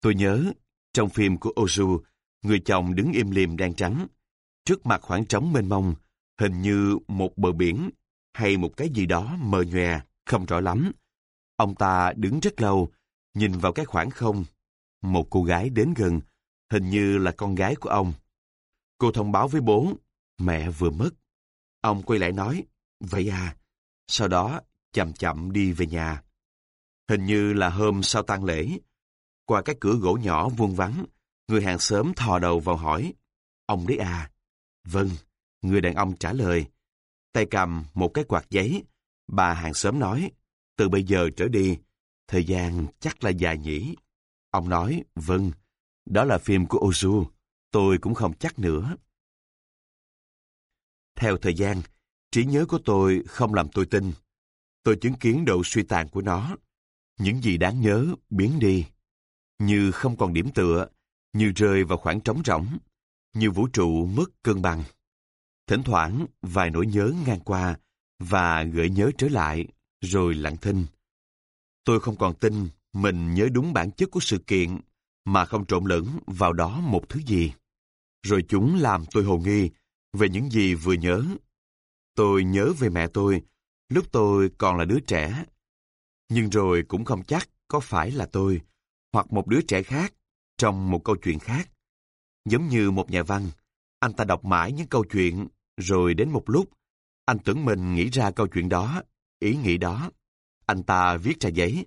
Tôi nhớ, trong phim của Ozu, người chồng đứng im lìm đen trắng. Trước mặt khoảng trống mênh mông, hình như một bờ biển hay một cái gì đó mờ nhòe, không rõ lắm. Ông ta đứng rất lâu, nhìn vào cái khoảng không. Một cô gái đến gần, hình như là con gái của ông. Cô thông báo với bố, mẹ vừa mất. Ông quay lại nói, vậy à. Sau đó, chậm chậm đi về nhà. Hình như là hôm sau tang lễ. Qua cái cửa gỗ nhỏ vuông vắng, người hàng xóm thò đầu vào hỏi, ông đấy à? Vâng, người đàn ông trả lời. Tay cầm một cái quạt giấy, bà hàng xóm nói, từ bây giờ trở đi, thời gian chắc là dài nhỉ. Ông nói, vâng, đó là phim của Ozu, tôi cũng không chắc nữa. Theo thời gian, trí nhớ của tôi không làm tôi tin. Tôi chứng kiến độ suy tàn của nó. Những gì đáng nhớ biến đi. Như không còn điểm tựa, như rơi vào khoảng trống rỗng, như vũ trụ mất cân bằng. Thỉnh thoảng, vài nỗi nhớ ngang qua và gợi nhớ trở lại, rồi lặng thinh. Tôi không còn tin mình nhớ đúng bản chất của sự kiện mà không trộn lẫn vào đó một thứ gì. Rồi chúng làm tôi hồ nghi về những gì vừa nhớ. Tôi nhớ về mẹ tôi lúc tôi còn là đứa trẻ. Nhưng rồi cũng không chắc có phải là tôi hoặc một đứa trẻ khác trong một câu chuyện khác. Giống như một nhà văn, anh ta đọc mãi những câu chuyện rồi đến một lúc, anh tưởng mình nghĩ ra câu chuyện đó, ý nghĩ đó. Anh ta viết ra giấy.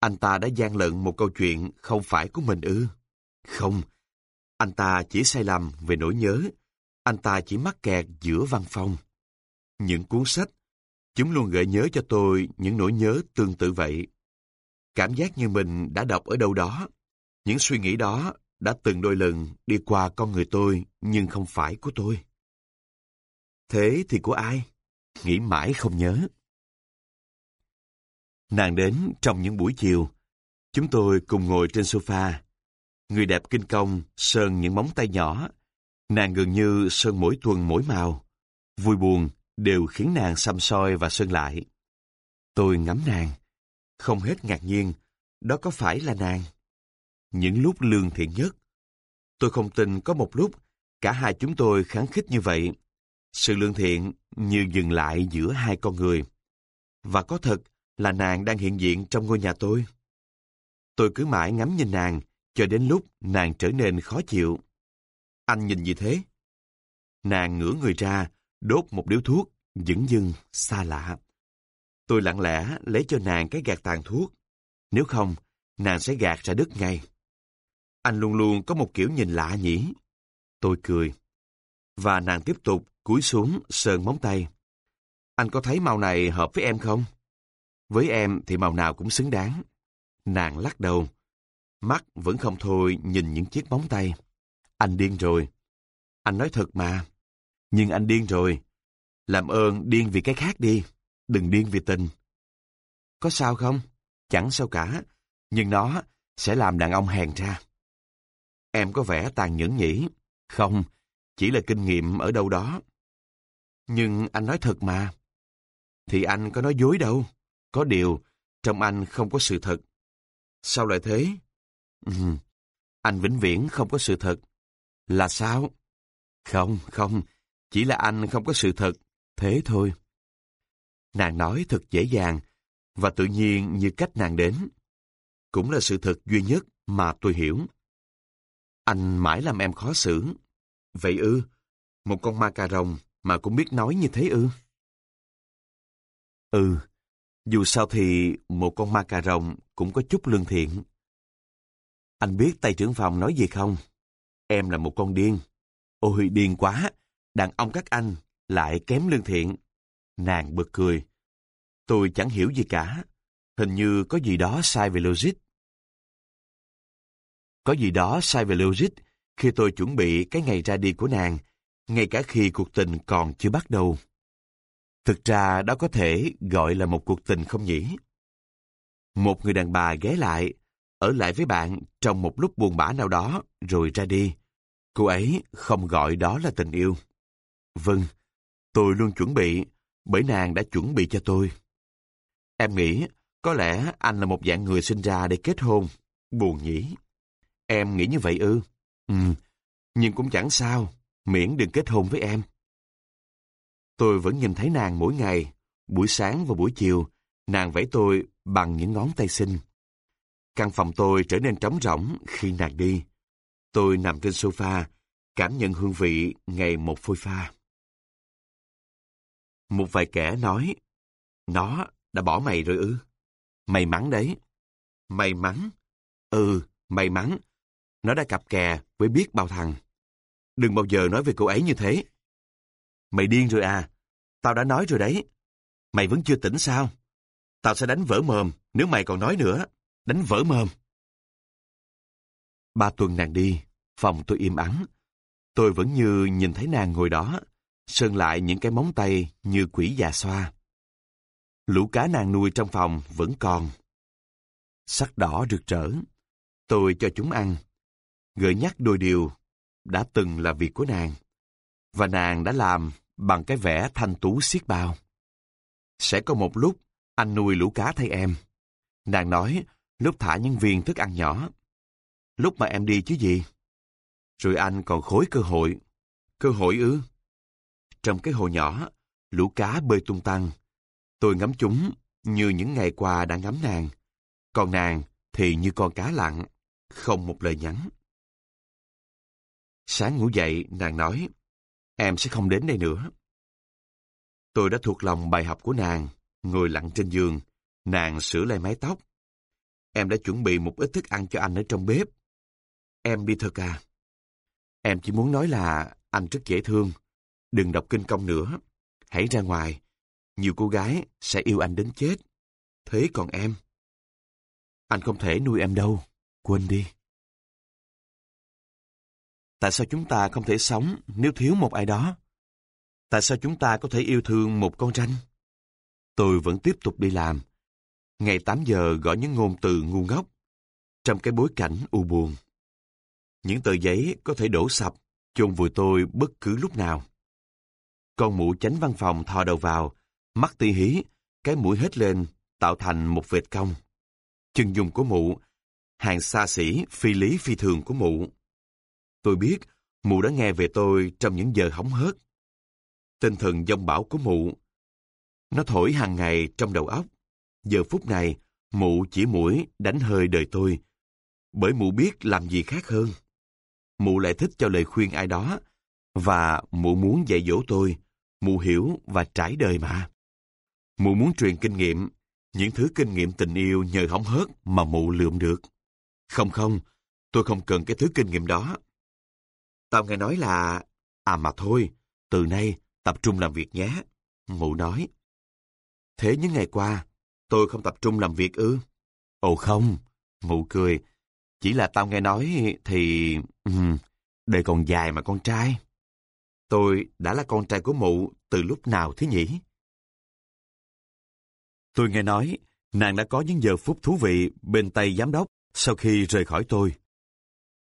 Anh ta đã gian lận một câu chuyện không phải của mình ư. Không, anh ta chỉ sai lầm về nỗi nhớ. Anh ta chỉ mắc kẹt giữa văn phòng, Những cuốn sách, chúng luôn gợi nhớ cho tôi những nỗi nhớ tương tự vậy. Cảm giác như mình đã đọc ở đâu đó. Những suy nghĩ đó đã từng đôi lần đi qua con người tôi, nhưng không phải của tôi. Thế thì của ai? Nghĩ mãi không nhớ. Nàng đến trong những buổi chiều. Chúng tôi cùng ngồi trên sofa. Người đẹp kinh công sơn những móng tay nhỏ. Nàng gần như sơn mỗi tuần mỗi màu. Vui buồn đều khiến nàng xăm soi và sơn lại. Tôi ngắm nàng. Không hết ngạc nhiên, đó có phải là nàng? Những lúc lương thiện nhất. Tôi không tin có một lúc cả hai chúng tôi kháng khích như vậy. Sự lương thiện như dừng lại giữa hai con người. Và có thật là nàng đang hiện diện trong ngôi nhà tôi. Tôi cứ mãi ngắm nhìn nàng, cho đến lúc nàng trở nên khó chịu. Anh nhìn gì thế? Nàng ngửa người ra, đốt một điếu thuốc, dững dưng, xa lạ. Tôi lặng lẽ lấy cho nàng cái gạt tàn thuốc. Nếu không, nàng sẽ gạt ra đứt ngay. Anh luôn luôn có một kiểu nhìn lạ nhỉ? Tôi cười. Và nàng tiếp tục cúi xuống sờn móng tay. Anh có thấy màu này hợp với em không? Với em thì màu nào cũng xứng đáng. Nàng lắc đầu. Mắt vẫn không thôi nhìn những chiếc móng tay. Anh điên rồi. Anh nói thật mà. Nhưng anh điên rồi. Làm ơn điên vì cái khác đi. Đừng điên vì tình. Có sao không? Chẳng sao cả. Nhưng nó sẽ làm đàn ông hèn ra. Em có vẻ tàn nhẫn nhỉ? Không, chỉ là kinh nghiệm ở đâu đó. Nhưng anh nói thật mà. Thì anh có nói dối đâu. Có điều, trong anh không có sự thật. Sao lại thế? Ừ, anh vĩnh viễn không có sự thật. Là sao? Không, không, chỉ là anh không có sự thật. Thế thôi. Nàng nói thật dễ dàng, và tự nhiên như cách nàng đến. Cũng là sự thật duy nhất mà tôi hiểu. Anh mãi làm em khó xử. Vậy ư, một con ma cà rồng mà cũng biết nói như thế ư? Ừ, dù sao thì một con ma cà rồng cũng có chút lương thiện. Anh biết tay trưởng phòng nói gì không? Em là một con điên. Ôi điên quá, đàn ông các anh lại kém lương thiện. Nàng bật cười. Tôi chẳng hiểu gì cả. Hình như có gì đó sai về logic. Có gì đó sai về logic khi tôi chuẩn bị cái ngày ra đi của nàng, ngay cả khi cuộc tình còn chưa bắt đầu. Thực ra đó có thể gọi là một cuộc tình không nhỉ? Một người đàn bà ghé lại, ở lại với bạn trong một lúc buồn bã nào đó, rồi ra đi. Cô ấy không gọi đó là tình yêu. Vâng, tôi luôn chuẩn bị, bởi nàng đã chuẩn bị cho tôi. Em nghĩ, có lẽ anh là một dạng người sinh ra để kết hôn. Buồn nhỉ? Em nghĩ như vậy ư? Ừ, nhưng cũng chẳng sao, miễn đừng kết hôn với em. Tôi vẫn nhìn thấy nàng mỗi ngày, buổi sáng và buổi chiều, nàng vẫy tôi bằng những ngón tay xinh. Căn phòng tôi trở nên trống rỗng khi nàng đi. Tôi nằm trên sofa, cảm nhận hương vị ngày một phôi pha. Một vài kẻ nói, nó đã bỏ mày rồi ư? May mắn đấy. May mắn? Ừ, may mắn. Nó đã cặp kè với biết bao thằng. Đừng bao giờ nói về cô ấy như thế. Mày điên rồi à? Tao đã nói rồi đấy. Mày vẫn chưa tỉnh sao? Tao sẽ đánh vỡ mồm nếu mày còn nói nữa. Đánh vỡ mồm. Ba tuần nàng đi, phòng tôi im ắng. Tôi vẫn như nhìn thấy nàng ngồi đó, sơn lại những cái móng tay như quỷ già xoa. Lũ cá nàng nuôi trong phòng vẫn còn. Sắc đỏ rực rỡ. Tôi cho chúng ăn. Gợi nhắc đôi điều đã từng là việc của nàng. Và nàng đã làm bằng cái vẻ thanh tú xiết bao. Sẽ có một lúc anh nuôi lũ cá thay em. Nàng nói, lúc thả những viên thức ăn nhỏ. Lúc mà em đi chứ gì? Rồi anh còn khối cơ hội. Cơ hội ư? Trong cái hồ nhỏ, lũ cá bơi tung tăng. Tôi ngắm chúng như những ngày qua đã ngắm nàng. Còn nàng thì như con cá lặng, không một lời nhắn. Sáng ngủ dậy, nàng nói, em sẽ không đến đây nữa. Tôi đã thuộc lòng bài học của nàng, ngồi lặng trên giường, nàng sửa lại mái tóc. Em đã chuẩn bị một ít thức ăn cho anh ở trong bếp. Em đi thật à? Em chỉ muốn nói là anh rất dễ thương. Đừng đọc kinh công nữa. Hãy ra ngoài. Nhiều cô gái sẽ yêu anh đến chết. Thế còn em? Anh không thể nuôi em đâu. Quên đi. Tại sao chúng ta không thể sống nếu thiếu một ai đó? Tại sao chúng ta có thể yêu thương một con ranh? Tôi vẫn tiếp tục đi làm. Ngày 8 giờ gõ những ngôn từ ngu ngốc. Trong cái bối cảnh u buồn. Những tờ giấy có thể đổ sập, chôn vùi tôi bất cứ lúc nào. Con mụ chánh văn phòng thò đầu vào, mắt ti hí, cái mũi hết lên, tạo thành một vệt cong. Chân dung của mụ, hàng xa xỉ, phi lý phi thường của mụ. Tôi biết, mụ đã nghe về tôi trong những giờ hóng hớt. Tinh thần dông bão của mụ. Nó thổi hàng ngày trong đầu óc. Giờ phút này, mụ chỉ mũi đánh hơi đời tôi. Bởi mụ biết làm gì khác hơn. Mụ lại thích cho lời khuyên ai đó. Và mụ muốn dạy dỗ tôi. Mụ hiểu và trải đời mà. Mụ muốn truyền kinh nghiệm, những thứ kinh nghiệm tình yêu nhờ hóng hớt mà mụ lượm được. Không không, tôi không cần cái thứ kinh nghiệm đó. Tao nghe nói là... À mà thôi, từ nay tập trung làm việc nhé. Mụ nói. Thế những ngày qua, tôi không tập trung làm việc ư? Ồ không, mụ cười. Chỉ là tao nghe nói thì... Ừ, đời còn dài mà con trai. Tôi đã là con trai của mụ từ lúc nào thế nhỉ? Tôi nghe nói, nàng đã có những giờ phút thú vị bên tay giám đốc sau khi rời khỏi tôi.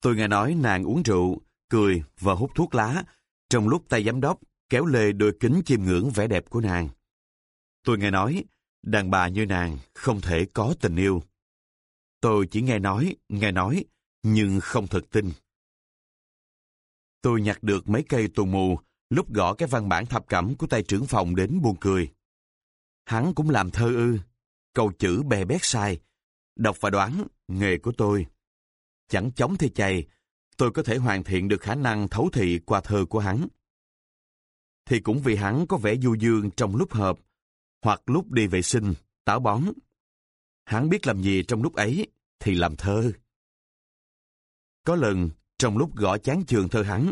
Tôi nghe nói nàng uống rượu, cười và hút thuốc lá trong lúc tay giám đốc kéo lê đôi kính chiêm ngưỡng vẻ đẹp của nàng. Tôi nghe nói, đàn bà như nàng không thể có tình yêu. Tôi chỉ nghe nói, nghe nói, nhưng không thật tin. Tôi nhặt được mấy cây tù mù lúc gõ cái văn bản thập cẩm của tay trưởng phòng đến buồn cười. Hắn cũng làm thơ ư, câu chữ bè bét sai, đọc và đoán, nghề của tôi. Chẳng chống thì chày, tôi có thể hoàn thiện được khả năng thấu thị qua thơ của hắn. Thì cũng vì hắn có vẻ du dương trong lúc hợp, hoặc lúc đi vệ sinh, táo bón. Hắn biết làm gì trong lúc ấy, thì làm thơ. Có lần, trong lúc gõ chán trường thơ hắn,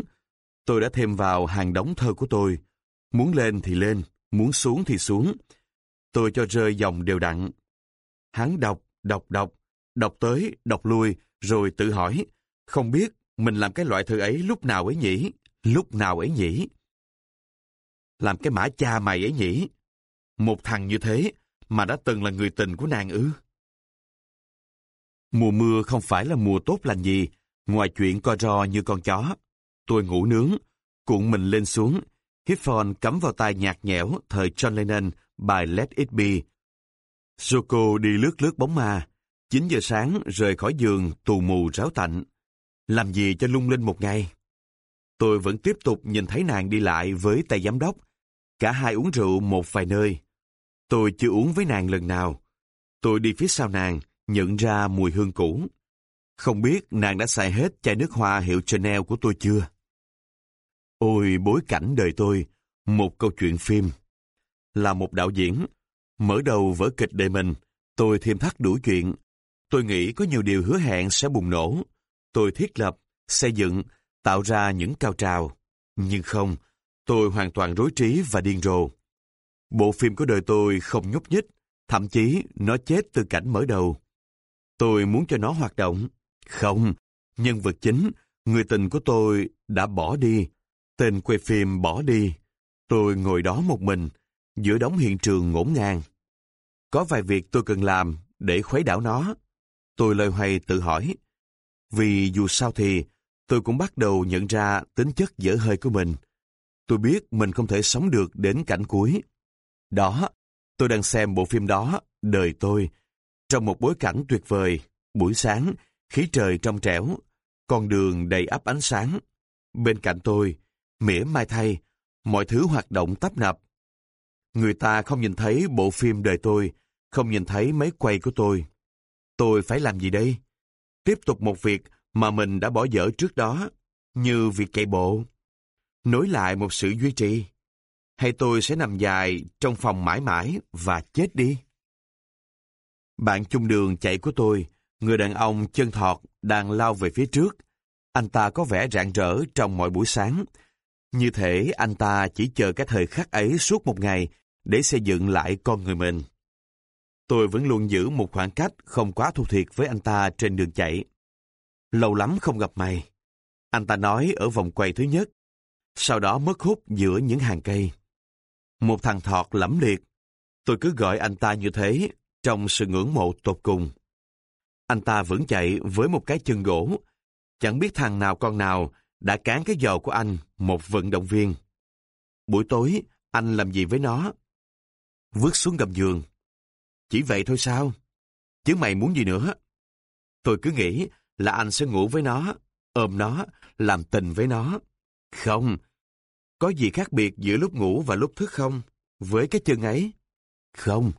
tôi đã thêm vào hàng đống thơ của tôi. Muốn lên thì lên, muốn xuống thì xuống. Tôi cho rơi dòng đều đặn. Hắn đọc, đọc, đọc, đọc tới, đọc lui, rồi tự hỏi, không biết mình làm cái loại thơ ấy lúc nào ấy nhỉ? Lúc nào ấy nhỉ? Làm cái mã cha mày ấy nhỉ? Một thằng như thế mà đã từng là người tình của nàng ư? Mùa mưa không phải là mùa tốt lành gì, ngoài chuyện co ro như con chó. Tôi ngủ nướng, cuộn mình lên xuống, headphone cắm vào tai nhạt nhẽo thời John Lennon bài Let It Be. Joko đi lướt lướt bóng ma. 9 giờ sáng rời khỏi giường tù mù ráo tạnh. Làm gì cho lung linh một ngày? Tôi vẫn tiếp tục nhìn thấy nàng đi lại với tay giám đốc. Cả hai uống rượu một vài nơi. Tôi chưa uống với nàng lần nào. Tôi đi phía sau nàng, nhận ra mùi hương cũ. Không biết nàng đã xài hết chai nước hoa hiệu Chanel của tôi chưa? Ôi bối cảnh đời tôi, một câu chuyện phim. Là một đạo diễn, mở đầu vở kịch đời mình, tôi thêm thắt đủ chuyện. Tôi nghĩ có nhiều điều hứa hẹn sẽ bùng nổ. Tôi thiết lập, xây dựng, tạo ra những cao trào. Nhưng không, tôi hoàn toàn rối trí và điên rồ. Bộ phim của đời tôi không nhúc nhích, thậm chí nó chết từ cảnh mở đầu. Tôi muốn cho nó hoạt động. Không, nhân vật chính, người tình của tôi đã bỏ đi, tên quay phim bỏ đi. Tôi ngồi đó một mình, giữa đống hiện trường ngổn ngang. Có vài việc tôi cần làm để khuấy đảo nó. Tôi lời hoay tự hỏi. Vì dù sao thì, tôi cũng bắt đầu nhận ra tính chất dở hơi của mình. Tôi biết mình không thể sống được đến cảnh cuối. Đó, tôi đang xem bộ phim đó, đời tôi, trong một bối cảnh tuyệt vời, buổi sáng, khí trời trong trẻo, con đường đầy ắp ánh sáng. Bên cạnh tôi, mỉa mai thay, mọi thứ hoạt động tấp nập. Người ta không nhìn thấy bộ phim đời tôi, không nhìn thấy máy quay của tôi. Tôi phải làm gì đây? Tiếp tục một việc mà mình đã bỏ dở trước đó, như việc chạy bộ. Nối lại một sự duy trì. Hay tôi sẽ nằm dài trong phòng mãi mãi và chết đi? Bạn chung đường chạy của tôi, người đàn ông chân thọt đang lao về phía trước. Anh ta có vẻ rạng rỡ trong mọi buổi sáng. Như thể anh ta chỉ chờ cái thời khắc ấy suốt một ngày để xây dựng lại con người mình. Tôi vẫn luôn giữ một khoảng cách không quá thu thiệt với anh ta trên đường chạy. Lâu lắm không gặp mày. Anh ta nói ở vòng quay thứ nhất, sau đó mất hút giữa những hàng cây. Một thằng thọt lẫm liệt. Tôi cứ gọi anh ta như thế, trong sự ngưỡng mộ tột cùng. Anh ta vẫn chạy với một cái chân gỗ. Chẳng biết thằng nào con nào đã cán cái giò của anh, một vận động viên. Buổi tối, anh làm gì với nó? Vứt xuống gầm giường. Chỉ vậy thôi sao? Chứ mày muốn gì nữa? Tôi cứ nghĩ là anh sẽ ngủ với nó, ôm nó, làm tình với nó. Không. Có gì khác biệt giữa lúc ngủ và lúc thức không? Với cái chân ấy? Không.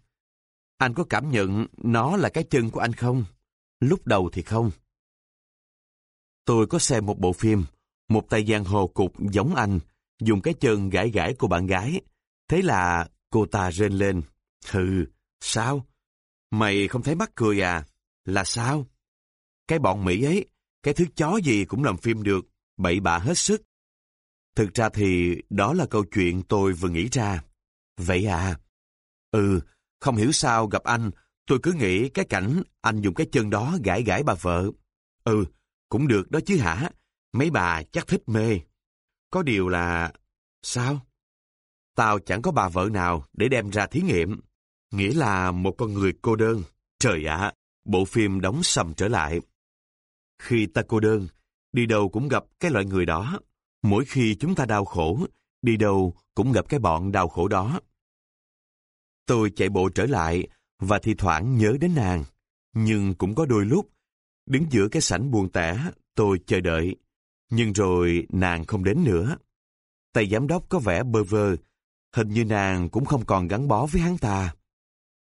Anh có cảm nhận nó là cái chân của anh không? Lúc đầu thì không. Tôi có xem một bộ phim, một tay giang hồ cục giống anh, dùng cái chân gãi gãi của bạn gái. Thế là cô ta rên lên. Hừ, sao? Mày không thấy mắc cười à? Là sao? Cái bọn Mỹ ấy, cái thứ chó gì cũng làm phim được, bậy bạ hết sức. Thực ra thì đó là câu chuyện tôi vừa nghĩ ra. Vậy à? Ừ, không hiểu sao gặp anh, tôi cứ nghĩ cái cảnh anh dùng cái chân đó gãi gãi bà vợ. Ừ, cũng được đó chứ hả? Mấy bà chắc thích mê. Có điều là... Sao? Tao chẳng có bà vợ nào để đem ra thí nghiệm. Nghĩa là một con người cô đơn. Trời ạ, bộ phim đóng sầm trở lại. Khi ta cô đơn, đi đâu cũng gặp cái loại người đó. Mỗi khi chúng ta đau khổ, đi đâu cũng gặp cái bọn đau khổ đó. Tôi chạy bộ trở lại và thi thoảng nhớ đến nàng. Nhưng cũng có đôi lúc, đứng giữa cái sảnh buồn tẻ, tôi chờ đợi. Nhưng rồi nàng không đến nữa. Tay giám đốc có vẻ bơ vơ, hình như nàng cũng không còn gắn bó với hắn ta.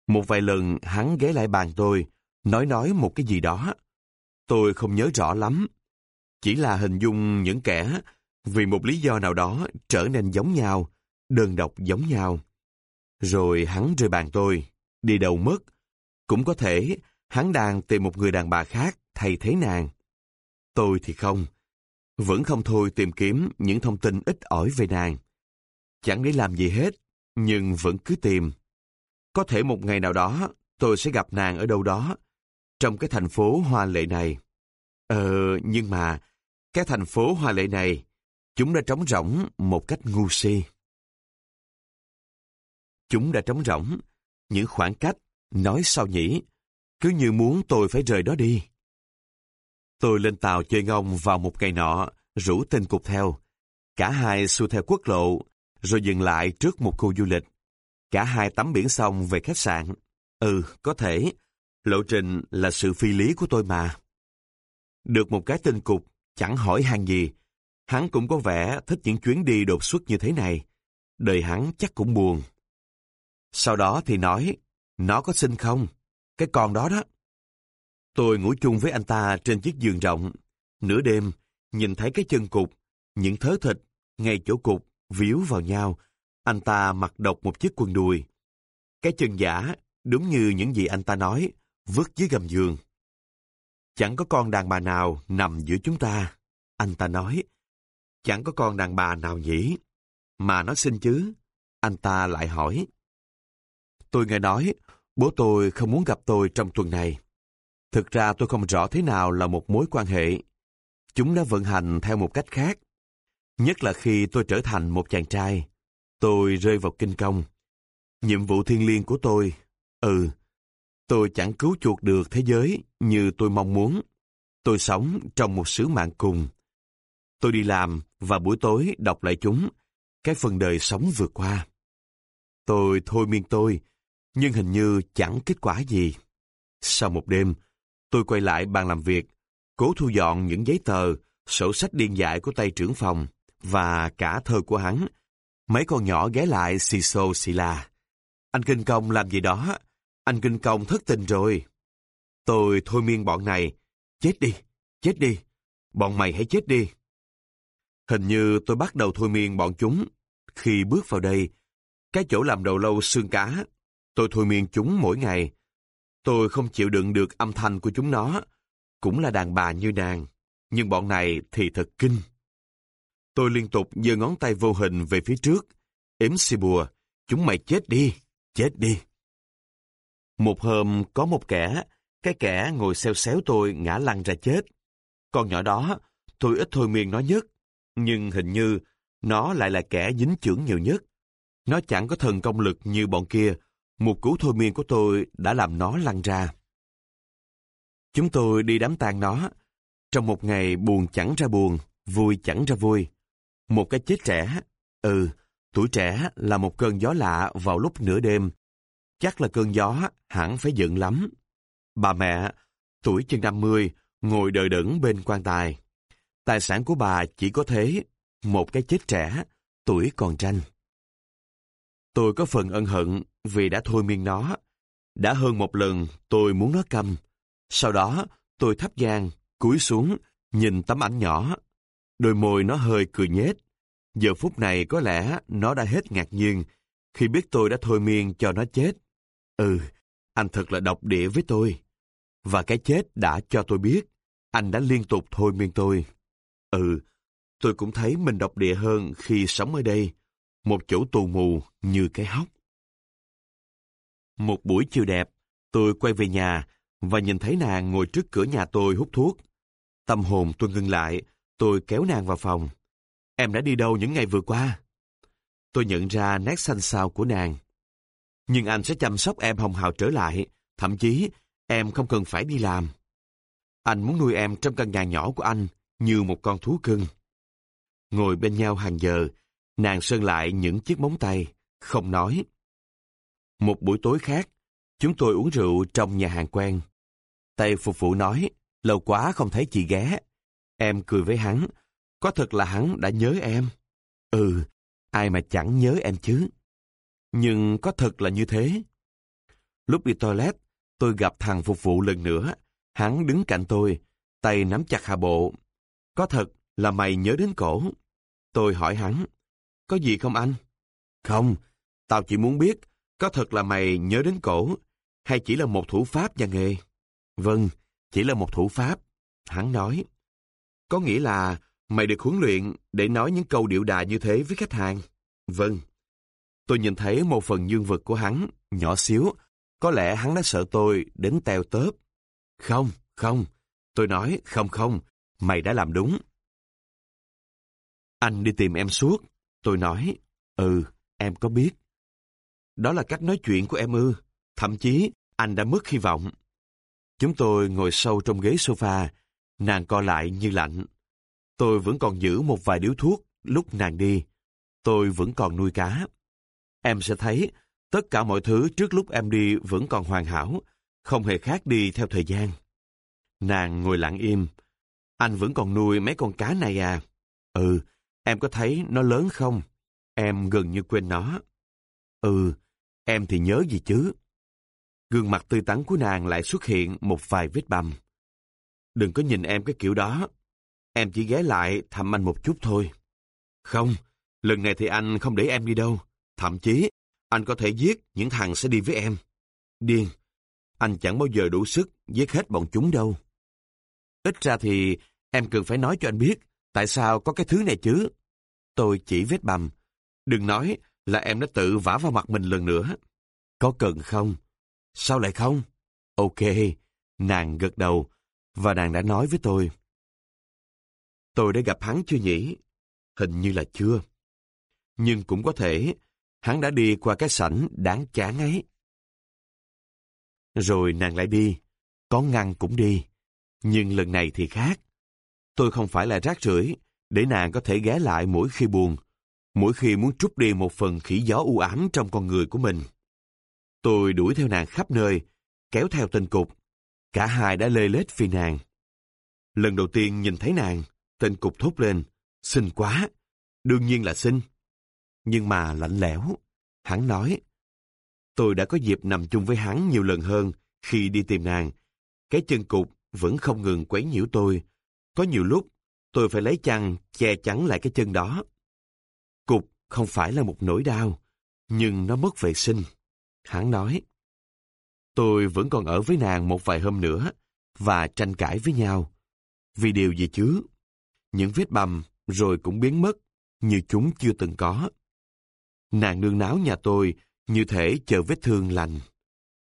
Một vài lần hắn ghé lại bàn tôi, nói nói một cái gì đó. Tôi không nhớ rõ lắm. Chỉ là hình dung những kẻ vì một lý do nào đó trở nên giống nhau, đơn độc giống nhau. Rồi hắn rời bàn tôi, đi đâu mất. Cũng có thể hắn đang tìm một người đàn bà khác thay thế nàng. Tôi thì không. Vẫn không thôi tìm kiếm những thông tin ít ỏi về nàng. Chẳng để làm gì hết, nhưng vẫn cứ tìm. Có thể một ngày nào đó tôi sẽ gặp nàng ở đâu đó, trong cái thành phố hoa lệ này. Ờ, nhưng mà, cái thành phố hoa lệ này, chúng đã trống rỗng một cách ngu si. Chúng đã trống rỗng, những khoảng cách, nói sao nhỉ, cứ như muốn tôi phải rời đó đi. Tôi lên tàu chơi ngông vào một ngày nọ, rủ tên cục theo. Cả hai xu theo quốc lộ, rồi dừng lại trước một khu du lịch. Cả hai tắm biển xong về khách sạn. Ừ, có thể. Lộ trình là sự phi lý của tôi mà. Được một cái tên cục, Chẳng hỏi hàng gì, hắn cũng có vẻ thích những chuyến đi đột xuất như thế này. Đời hắn chắc cũng buồn. Sau đó thì nói, nó có xinh không? Cái con đó đó. Tôi ngủ chung với anh ta trên chiếc giường rộng. Nửa đêm, nhìn thấy cái chân cục, những thớ thịt, ngay chỗ cục, víu vào nhau. Anh ta mặc độc một chiếc quần đùi. Cái chân giả, đúng như những gì anh ta nói, vứt dưới gầm giường. Chẳng có con đàn bà nào nằm giữa chúng ta. Anh ta nói, chẳng có con đàn bà nào nhỉ? Mà nó xin chứ? Anh ta lại hỏi. Tôi nghe nói, bố tôi không muốn gặp tôi trong tuần này. Thực ra tôi không rõ thế nào là một mối quan hệ. Chúng đã vận hành theo một cách khác. Nhất là khi tôi trở thành một chàng trai. Tôi rơi vào kinh công. Nhiệm vụ thiên liêng của tôi, ừ, tôi chẳng cứu chuộc được thế giới như tôi mong muốn. Tôi sống trong một sứ mạng cùng. Tôi đi làm và buổi tối đọc lại chúng, cái phần đời sống vừa qua. Tôi thôi miên tôi, nhưng hình như chẳng kết quả gì. Sau một đêm, tôi quay lại bàn làm việc, cố thu dọn những giấy tờ, sổ sách điên dại của tay trưởng phòng và cả thơ của hắn. Mấy con nhỏ ghé lại xì xô xì la. Anh Kinh Công làm gì đó? Anh Kinh Công thất tình rồi. Tôi thôi miên bọn này. Chết đi, chết đi. Bọn mày hãy chết đi. Hình như tôi bắt đầu thôi miên bọn chúng. Khi bước vào đây, cái chỗ làm đầu lâu xương cá, tôi thôi miên chúng mỗi ngày. Tôi không chịu đựng được âm thanh của chúng nó. Cũng là đàn bà như nàng. Nhưng bọn này thì thật kinh. Tôi liên tục giơ ngón tay vô hình về phía trước. Ếm xì bùa. Chúng mày chết đi, chết đi. Một hôm có một kẻ, cái kẻ ngồi xeo xéo tôi ngã lăn ra chết. Con nhỏ đó, tôi ít thôi miên nó nhất. Nhưng hình như nó lại là kẻ dính chưởng nhiều nhất. Nó chẳng có thần công lực như bọn kia. Một cú thôi miên của tôi đã làm nó lăn ra. Chúng tôi đi đám tang nó. Trong một ngày buồn chẳng ra buồn, vui chẳng ra vui. Một cái chết trẻ, ừ, tuổi trẻ là một cơn gió lạ vào lúc nửa đêm. Chắc là cơn gió hẳn phải giận lắm. Bà mẹ, tuổi chân 50, ngồi đợi đẫn bên quan tài. Tài sản của bà chỉ có thế, một cái chết trẻ, tuổi còn tranh. Tôi có phần ân hận vì đã thôi miên nó. Đã hơn một lần tôi muốn nó cầm. Sau đó tôi thắp giang, cúi xuống, nhìn tấm ảnh nhỏ. Đôi môi nó hơi cười nhếch. Giờ phút này có lẽ nó đã hết ngạc nhiên khi biết tôi đã thôi miên cho nó chết. Ừ, anh thật là độc địa với tôi. Và cái chết đã cho tôi biết, anh đã liên tục thôi miên tôi. Ừ, tôi cũng thấy mình độc địa hơn khi sống ở đây, một chỗ tù mù như cái hốc. Một buổi chiều đẹp, tôi quay về nhà và nhìn thấy nàng ngồi trước cửa nhà tôi hút thuốc. Tâm hồn tôi ngưng lại, tôi kéo nàng vào phòng. Em đã đi đâu những ngày vừa qua? Tôi nhận ra nét xanh xao của nàng. Nhưng anh sẽ chăm sóc em hồng hào trở lại, thậm chí em không cần phải đi làm. Anh muốn nuôi em trong căn nhà nhỏ của anh, như một con thú cưng. Ngồi bên nhau hàng giờ, nàng sơn lại những chiếc móng tay, không nói. Một buổi tối khác, chúng tôi uống rượu trong nhà hàng quen. Tay phục vụ nói, lâu quá không thấy chị ghé. Em cười với hắn, có thật là hắn đã nhớ em. Ừ, ai mà chẳng nhớ em chứ. Nhưng có thật là như thế. Lúc đi toilet, tôi gặp thằng phục vụ lần nữa. Hắn đứng cạnh tôi, tay nắm chặt hạ bộ. Có thật là mày nhớ đến cổ. Tôi hỏi hắn, có gì không anh? Không, tao chỉ muốn biết, có thật là mày nhớ đến cổ, hay chỉ là một thủ pháp nhà nghề? Vâng, chỉ là một thủ pháp. Hắn nói, có nghĩa là mày được huấn luyện để nói những câu điệu đà như thế với khách hàng. Vâng. Tôi nhìn thấy một phần dương vật của hắn, nhỏ xíu. Có lẽ hắn đã sợ tôi đến teo tớp. Không, không. Tôi nói, không không, mày đã làm đúng. Anh đi tìm em suốt. Tôi nói, ừ, em có biết. Đó là cách nói chuyện của em ư. Thậm chí, anh đã mất hy vọng. Chúng tôi ngồi sâu trong ghế sofa, nàng co lại như lạnh. Tôi vẫn còn giữ một vài điếu thuốc lúc nàng đi. Tôi vẫn còn nuôi cá. Em sẽ thấy tất cả mọi thứ trước lúc em đi vẫn còn hoàn hảo, không hề khác đi theo thời gian. Nàng ngồi lặng im. Anh vẫn còn nuôi mấy con cá này à? Ừ, em có thấy nó lớn không? Em gần như quên nó. Ừ, em thì nhớ gì chứ? Gương mặt tươi tắn của nàng lại xuất hiện một vài vết bầm. Đừng có nhìn em cái kiểu đó. Em chỉ ghé lại thăm anh một chút thôi. Không, lần này thì anh không để em đi đâu. Thậm chí, anh có thể giết những thằng sẽ đi với em. Điên, anh chẳng bao giờ đủ sức giết hết bọn chúng đâu. Ít ra thì em cần phải nói cho anh biết tại sao có cái thứ này chứ. Tôi chỉ vết bầm. Đừng nói là em đã tự vả vào mặt mình lần nữa. Có cần không? Sao lại không? Ok, nàng gật đầu và nàng đã nói với tôi. Tôi đã gặp hắn chưa nhỉ? Hình như là chưa. Nhưng cũng có thể hắn đã đi qua cái sảnh đáng chán ấy. Rồi nàng lại đi, có ngăn cũng đi. Nhưng lần này thì khác. Tôi không phải là rác rưởi để nàng có thể ghé lại mỗi khi buồn, mỗi khi muốn trút đi một phần khỉ gió u ám trong con người của mình. Tôi đuổi theo nàng khắp nơi, kéo theo tên cục. Cả hai đã lê lết phi nàng. Lần đầu tiên nhìn thấy nàng, tên cục thốt lên, xinh quá, đương nhiên là xinh. Nhưng mà lạnh lẽo, hắn nói, tôi đã có dịp nằm chung với hắn nhiều lần hơn khi đi tìm nàng. Cái chân cục vẫn không ngừng quấy nhiễu tôi. Có nhiều lúc, tôi phải lấy chăn che chắn lại cái chân đó. Cục không phải là một nỗi đau, nhưng nó mất vệ sinh. Hắn nói, tôi vẫn còn ở với nàng một vài hôm nữa và tranh cãi với nhau. Vì điều gì chứ? Những vết bầm rồi cũng biến mất như chúng chưa từng có. Nàng nương náo nhà tôi như thể chờ vết thương lành.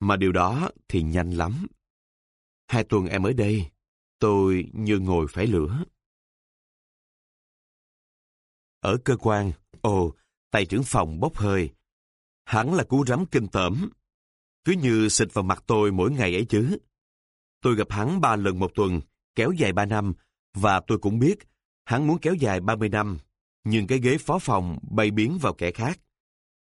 Mà điều đó thì nhanh lắm. Hai tuần em ở đây, tôi như ngồi phải lửa. Ở cơ quan, ồ, tài trưởng phòng bốc hơi. Hắn là cú rắm kinh tởm. Cứ như xịt vào mặt tôi mỗi ngày ấy chứ. Tôi gặp hắn ba lần một tuần, kéo dài ba năm, và tôi cũng biết hắn muốn kéo dài ba mươi năm, nhưng cái ghế phó phòng bay biến vào kẻ khác.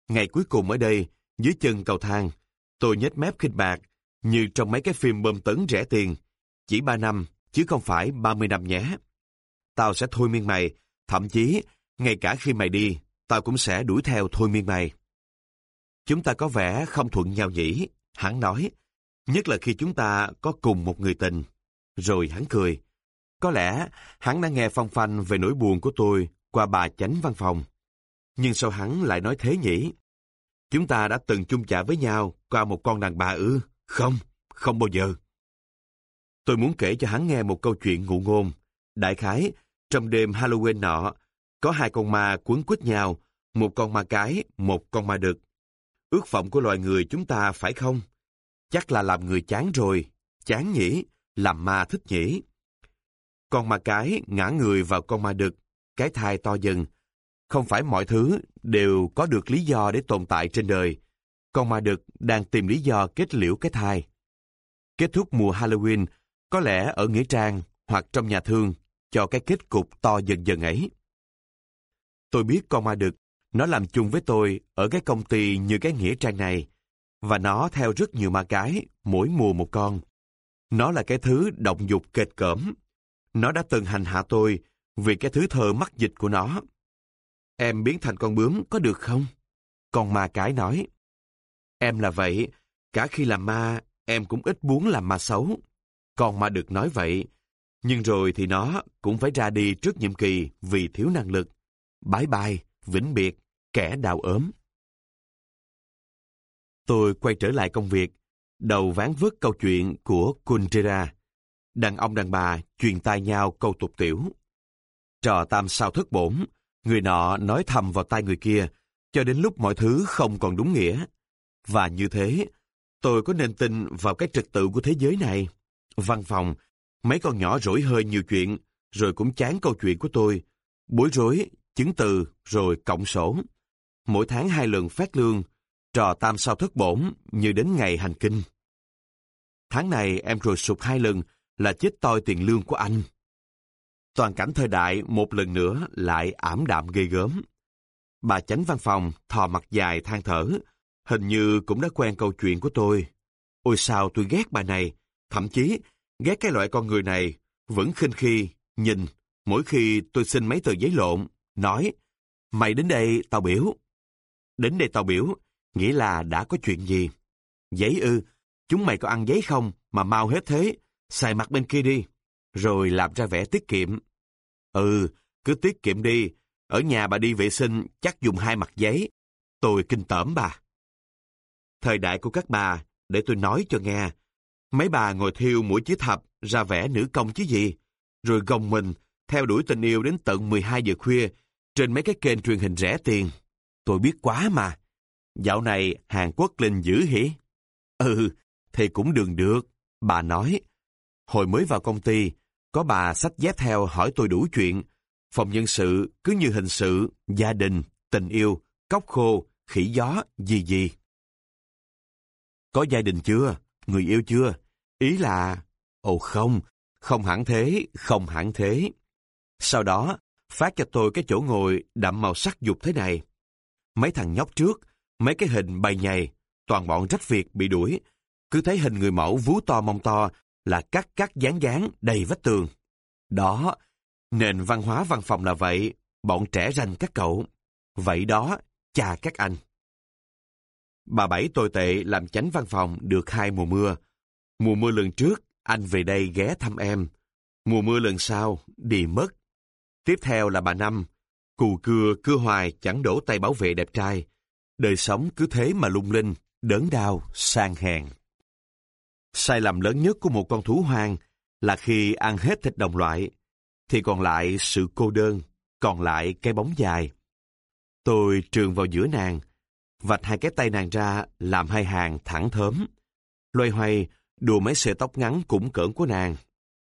Ngày cuối cùng ở đây, dưới chân cầu thang, tôi nhếch mép khinh bạc, như trong mấy cái phim bơm tấn rẻ tiền. Chỉ ba năm, chứ không phải ba mươi năm nhé. Tao sẽ thôi miên mày, thậm chí, ngay cả khi mày đi, tao cũng sẽ đuổi theo thôi miên mày. Chúng ta có vẻ không thuận nhau nhỉ, hắn nói. Nhất là khi chúng ta có cùng một người tình. Rồi hắn cười. Có lẽ hắn đã nghe phong phanh về nỗi buồn của tôi qua bà chánh văn phòng. Nhưng sao hắn lại nói thế nhỉ? Chúng ta đã từng chung chạ với nhau qua một con đàn bà ư? Không, không bao giờ. Tôi muốn kể cho hắn nghe một câu chuyện ngụ ngôn. Đại khái, trong đêm Halloween nọ, có hai con ma quấn quýt nhau, một con ma cái, một con ma đực. Ước vọng của loài người chúng ta phải không? Chắc là làm người chán rồi. Chán nhỉ? Làm ma thích nhỉ? Con ma cái ngã người vào con ma đực, cái thai to dần. Không phải mọi thứ đều có được lý do để tồn tại trên đời. Con ma đực đang tìm lý do kết liễu cái thai. Kết thúc mùa Halloween có lẽ ở Nghĩa Trang hoặc trong nhà thương cho cái kết cục to dần dần ấy. Tôi biết con ma đực, nó làm chung với tôi ở cái công ty như cái Nghĩa Trang này, và nó theo rất nhiều ma cái, mỗi mùa một con. Nó là cái thứ động dục kệt cỡm. Nó đã từng hành hạ tôi vì cái thứ thơ mắc dịch của nó. Em biến thành con bướm có được không? Con ma cái nói. Em là vậy, cả khi làm ma, em cũng ít muốn làm ma xấu còn mà được nói vậy, nhưng rồi thì nó cũng phải ra đi trước nhiệm kỳ vì thiếu năng lực. Bye bye, vĩnh biệt, kẻ đào ốm. Tôi quay trở lại công việc, đầu ván vứt câu chuyện của Kundera. Đàn ông đàn bà truyền tai nhau câu tục tiểu. Trò tam sao thất bổn, người nọ nói thầm vào tai người kia, cho đến lúc mọi thứ không còn đúng nghĩa. Và như thế, tôi có nên tin vào cái trật tự của thế giới này? Văn phòng, mấy con nhỏ rỗi hơi nhiều chuyện, rồi cũng chán câu chuyện của tôi. Bối rối, chứng từ, rồi cộng sổ. Mỗi tháng hai lần phát lương, trò tam sao thất bổn như đến ngày hành kinh. Tháng này em rồi sụp hai lần là chết toi tiền lương của anh. Toàn cảnh thời đại một lần nữa lại ảm đạm ghê gớm. Bà chánh văn phòng thò mặt dài than thở, hình như cũng đã quen câu chuyện của tôi. Ôi sao tôi ghét bà này, thậm chí ghét cái loại con người này, vẫn khinh khi nhìn, mỗi khi tôi xin mấy tờ giấy lộn, nói, mày đến đây tao biểu. Đến đây tao biểu, nghĩa là đã có chuyện gì? Giấy ư, chúng mày có ăn giấy không mà mau hết thế, xài mặt bên kia đi, rồi làm ra vẻ tiết kiệm. Ừ, cứ tiết kiệm đi, ở nhà bà đi vệ sinh chắc dùng hai mặt giấy. Tôi kinh tởm bà. Thời đại của các bà, để tôi nói cho nghe, mấy bà ngồi thiêu mũi chiếc thập ra vẻ nữ công chứ gì, rồi gồng mình theo đuổi tình yêu đến tận 12 giờ khuya trên mấy cái kênh truyền hình rẻ tiền. Tôi biết quá mà. Dạo này Hàn Quốc lên dữ hỉ? Ừ, thì cũng đường được. Bà nói, hồi mới vào công ty, có bà sách dép theo hỏi tôi đủ chuyện. Phòng nhân sự cứ như hình sự, gia đình, tình yêu, cốc khô, khỉ gió, gì gì. Có gia đình chưa? Người yêu chưa? Ý là... Ồ không, không hẳn thế, không hẳn thế. Sau đó, phát cho tôi cái chỗ ngồi đậm màu sắc dục thế này. Mấy thằng nhóc trước, mấy cái hình bày nhầy, toàn bọn rách việc bị đuổi. Cứ thấy hình người mẫu vú to mông to là cắt cắt dán dán đầy vách tường. Đó, nền văn hóa văn phòng là vậy, bọn trẻ ranh các cậu. Vậy đó, cha các anh. Bà Bảy tồi tệ làm chánh văn phòng được hai mùa mưa. Mùa mưa lần trước, anh về đây ghé thăm em. Mùa mưa lần sau, đi mất. Tiếp theo là bà Năm. Cù cưa, cưa hoài chẳng đổ tay bảo vệ đẹp trai. Đời sống cứ thế mà lung linh, đớn đau, sang hèn. Sai lầm lớn nhất của một con thú hoang là khi ăn hết thịt đồng loại, thì còn lại sự cô đơn, còn lại cái bóng dài. Tôi trường vào giữa nàng, vạch hai cái tay nàng ra làm hai hàng thẳng thớm. Loay hoay, đùa mấy sợi tóc ngắn cũng cỡn của nàng.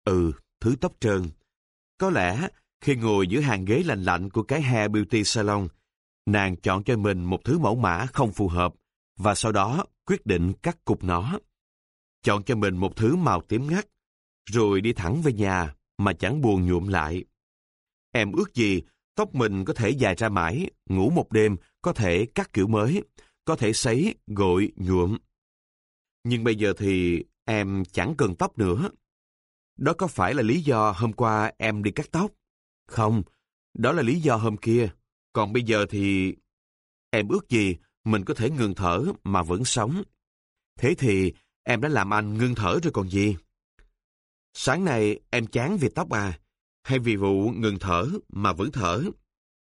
Ừ, thứ tóc trơn. Có lẽ, khi ngồi giữa hàng ghế lạnh lạnh của cái hair beauty salon, nàng chọn cho mình một thứ mẫu mã không phù hợp, và sau đó quyết định cắt cục nó. Chọn cho mình một thứ màu tím ngắt, rồi đi thẳng về nhà mà chẳng buồn nhuộm lại. Em ước gì tóc mình có thể dài ra mãi, ngủ một đêm có thể cắt kiểu mới, có thể sấy, gội, nhuộm. Nhưng bây giờ thì em chẳng cần tóc nữa. Đó có phải là lý do hôm qua em đi cắt tóc? Không, đó là lý do hôm kia. Còn bây giờ thì... Em ước gì mình có thể ngừng thở mà vẫn sống. Thế thì em đã làm anh ngưng thở rồi còn gì? Sáng nay em chán vì tóc à? Hay vì vụ ngừng thở mà vẫn thở?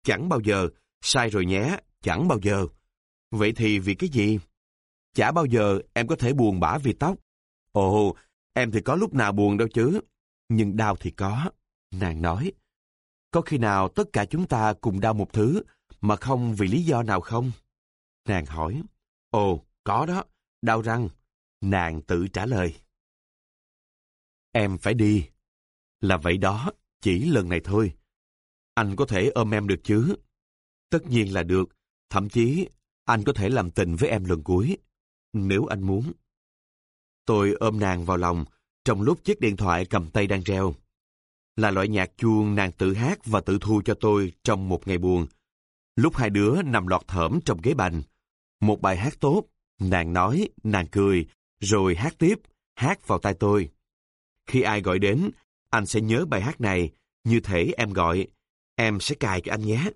Chẳng bao giờ, sai rồi nhé, chẳng bao giờ. Vậy thì vì cái gì? Chả bao giờ em có thể buồn bã vì tóc. Ồ, em thì có lúc nào buồn đâu chứ. Nhưng đau thì có. Nàng nói. Có khi nào tất cả chúng ta cùng đau một thứ mà không vì lý do nào không? Nàng hỏi. Ồ, có đó. Đau răng. Nàng tự trả lời. Em phải đi. Là vậy đó, chỉ lần này thôi. Anh có thể ôm em được chứ? Tất nhiên là được. Thậm chí, anh có thể làm tình với em lần cuối. Nếu anh muốn. Tôi ôm nàng vào lòng, trong lúc chiếc điện thoại cầm tay đang reo. Là loại nhạc chuông nàng tự hát và tự thu cho tôi trong một ngày buồn. Lúc hai đứa nằm lọt thởm trong ghế bành. Một bài hát tốt, nàng nói, nàng cười, rồi hát tiếp, hát vào tai tôi. Khi ai gọi đến, anh sẽ nhớ bài hát này, như thể em gọi, em sẽ cài cho anh nhé.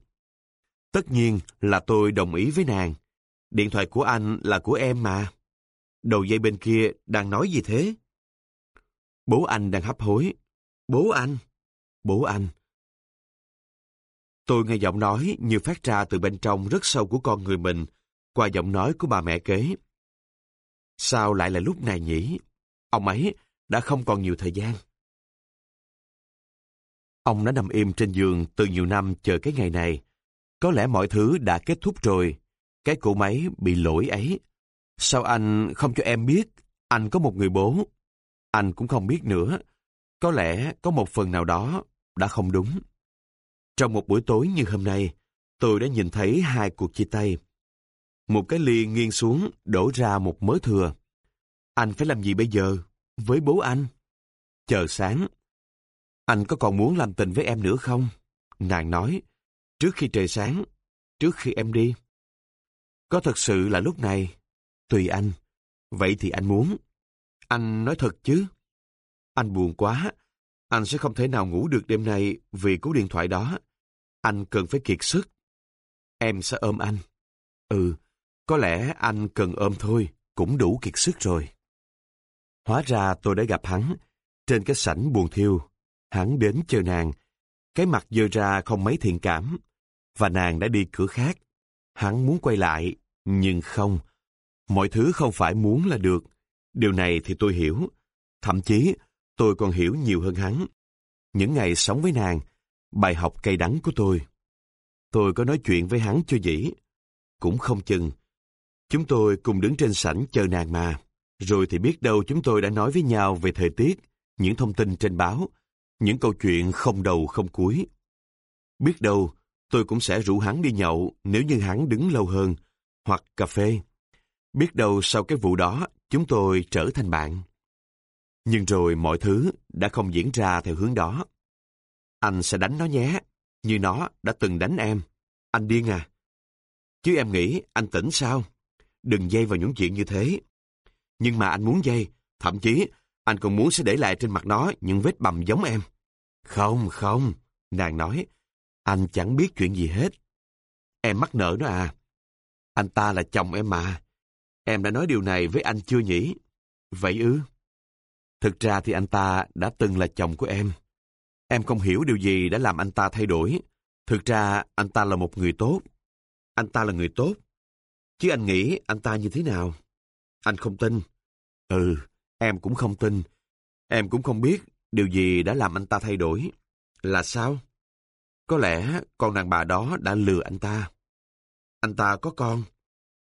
Tất nhiên là tôi đồng ý với nàng. Điện thoại của anh là của em mà. Đầu dây bên kia đang nói gì thế? Bố anh đang hấp hối. Bố anh? Bố anh. Tôi nghe giọng nói như phát ra từ bên trong rất sâu của con người mình, qua giọng nói của bà mẹ kế. Sao lại là lúc này nhỉ? Ông ấy đã không còn nhiều thời gian. Ông đã nằm im trên giường từ nhiều năm chờ cái ngày này. Có lẽ mọi thứ đã kết thúc rồi. Cái cỗ máy bị lỗi ấy. Sao anh không cho em biết anh có một người bố? Anh cũng không biết nữa. Có lẽ có một phần nào đó đã không đúng. Trong một buổi tối như hôm nay, tôi đã nhìn thấy hai cuộc chia tay. Một cái ly nghiêng xuống, đổ ra một mớ thừa. Anh phải làm gì bây giờ? Với bố anh? Chờ sáng. Anh có còn muốn làm tình với em nữa không? Nàng nói, trước khi trời sáng, trước khi em đi. Có thật sự là lúc này? Tùy anh. Vậy thì anh muốn. Anh nói thật chứ? Anh buồn quá. Anh sẽ không thể nào ngủ được đêm nay vì cú điện thoại đó. Anh cần phải kiệt sức. Em sẽ ôm anh. Ừ, có lẽ anh cần ôm thôi, cũng đủ kiệt sức rồi. Hóa ra tôi đã gặp hắn, trên cái sảnh buồn thiêu. Hắn đến chờ nàng, cái mặt dơ ra không mấy thiện cảm, và nàng đã đi cửa khác. Hắn muốn quay lại, nhưng không. Mọi thứ không phải muốn là được. Điều này thì tôi hiểu. Thậm chí, tôi còn hiểu nhiều hơn hắn. Những ngày sống với nàng, bài học cay đắng của tôi. Tôi có nói chuyện với hắn cho dĩ? Cũng không chừng. Chúng tôi cùng đứng trên sảnh chờ nàng mà. Rồi thì biết đâu chúng tôi đã nói với nhau về thời tiết, những thông tin trên báo, những câu chuyện không đầu không cuối. Biết đâu, tôi cũng sẽ rủ hắn đi nhậu nếu như hắn đứng lâu hơn, hoặc cà phê. Biết đâu sau cái vụ đó, chúng tôi trở thành bạn. Nhưng rồi mọi thứ đã không diễn ra theo hướng đó. Anh sẽ đánh nó nhé, như nó đã từng đánh em. Anh điên à? Chứ em nghĩ anh tỉnh sao? Đừng dây vào những chuyện như thế. Nhưng mà anh muốn dây, thậm chí anh còn muốn sẽ để lại trên mặt nó những vết bầm giống em. Không, không, nàng nói, anh chẳng biết chuyện gì hết. Em mắc nợ nó à? Anh ta là chồng em mà. Em đã nói điều này với anh chưa nhỉ? Vậy ư? Thực ra thì anh ta đã từng là chồng của em. Em không hiểu điều gì đã làm anh ta thay đổi. Thực ra anh ta là một người tốt. Anh ta là người tốt. Chứ anh nghĩ anh ta như thế nào? Anh không tin. Ừ, em cũng không tin. Em cũng không biết điều gì đã làm anh ta thay đổi. Là sao? Có lẽ con đàn bà đó đã lừa anh ta. Anh ta có con,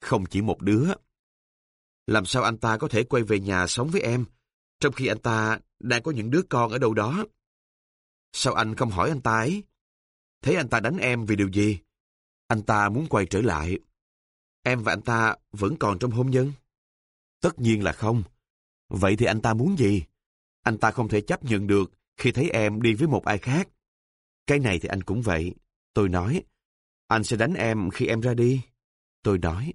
không chỉ một đứa. Làm sao anh ta có thể quay về nhà sống với em, trong khi anh ta đang có những đứa con ở đâu đó? Sao anh không hỏi anh ta ấy? Thế anh ta đánh em vì điều gì? Anh ta muốn quay trở lại. Em và anh ta vẫn còn trong hôn nhân? Tất nhiên là không. Vậy thì anh ta muốn gì? Anh ta không thể chấp nhận được khi thấy em đi với một ai khác. Cái này thì anh cũng vậy. Tôi nói, anh sẽ đánh em khi em ra đi. Tôi nói,